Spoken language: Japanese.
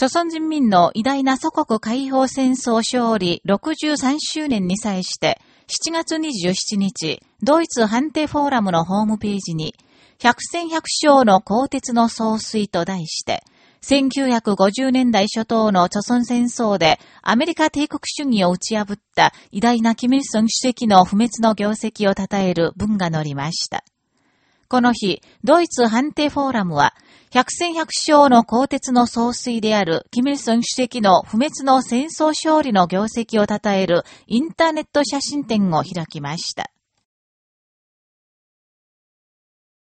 朝鮮人民の偉大な祖国解放戦争勝利63周年に際して、7月27日、ドイツ判定フォーラムのホームページに、百戦百勝の鋼鉄の総帥と題して、1950年代初頭の朝鮮戦争でアメリカ帝国主義を打ち破った偉大なキム・イルソン主席の不滅の業績を称える文が載りました。この日、ドイツ判定フォーラムは、百戦百勝の鋼鉄の総帥である、キム・イソン主席の不滅の戦争勝利の業績を称えるインターネット写真展を開きました。